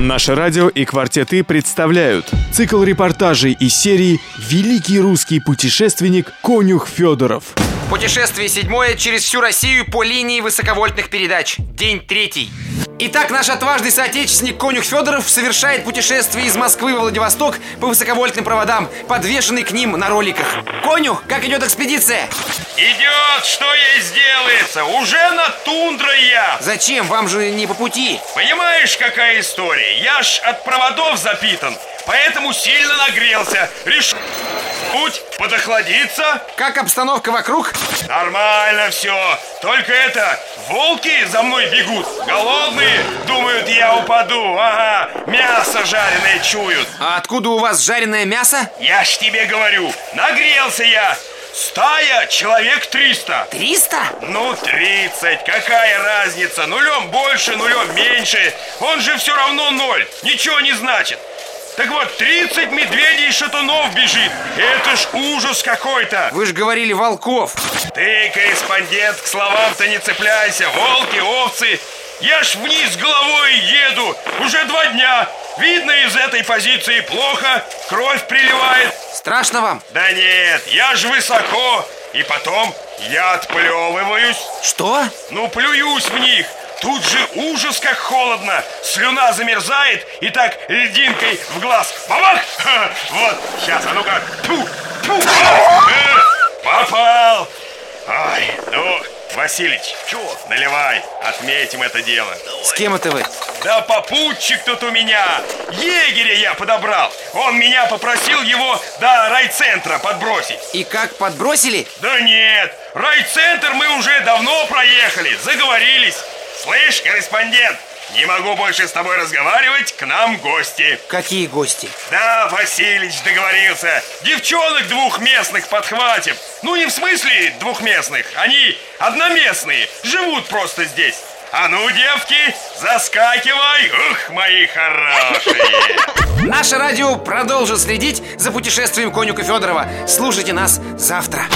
Наше радио и «Квартеты» представляют цикл репортажей из серии «Великий русский путешественник Конюх Федоров». Путешествие седьмое через всю Россию по линии высоковольтных передач. День третий. Итак, наш отважный соотечественник Конюх Федоров совершает путешествие из Москвы во Владивосток по высоковольтным проводам, подвешенный к ним на роликах. Конюх, как идет экспедиция? Идет, что ей сделается, уже на тундра я Зачем? Вам же не по пути. Понимаешь, какая история? Я ж от проводов запитан, поэтому сильно нагрелся Решил путь подохладиться Как обстановка вокруг? Нормально все, только это, волки за мной бегут. Голодные, думают, я упаду. Ага, мясо жареное чуют. А откуда у вас жареное мясо? Я ж тебе говорю, нагрелся я. Стая человек 300 300? Ну, 30, какая разница? Нулем больше, нулем меньше. Он же все равно ноль, ничего не значит Так вот, 30 медведей и шатунов бежит. Это ж ужас какой-то. Вы же говорили волков. Ты, корреспондент, к словам-то не цепляйся. Волки, овцы. Я ж вниз головой еду. Уже два дня. Видно из этой позиции плохо Кровь приливает. Страшно вам? Да нет, я ж высоко. И потом я отплевываюсь. Что? Ну, плююсь в них. Тут же ужас, как холодно. Слюна замерзает и так льдинкой в глаз. Бабах! Вот, сейчас, а ну-ка. Тьфу, тьфу. Э, Попал! Ай, ну, Василич, чего? Наливай, отметим это дело. С кем это вы? Да попутчик тут у меня. Егеря я подобрал. Он меня попросил его до райцентра подбросить. И как подбросили? Да нет, райцентр мы уже давно проехали, заговорились. Слышь, корреспондент, не могу больше с тобой разговаривать, к нам гости. Какие гости? Да, Василич договорился. Девчонок двух местных подхватим. Ну, не в смысле двухместных, они одноместные, живут просто здесь. А ну, девки, заскакивай, ух, мои хорошие. Наше радио продолжит следить за путешествием конюка Федорова. Слушайте нас завтра.